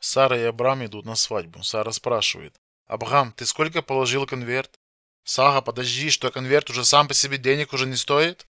Сара и Абрам идут на свадьбу. Сара спрашивает. «Абрам, ты сколько положил конверт?» «Сара, подожди, что конверт уже сам по себе денег уже не стоит?»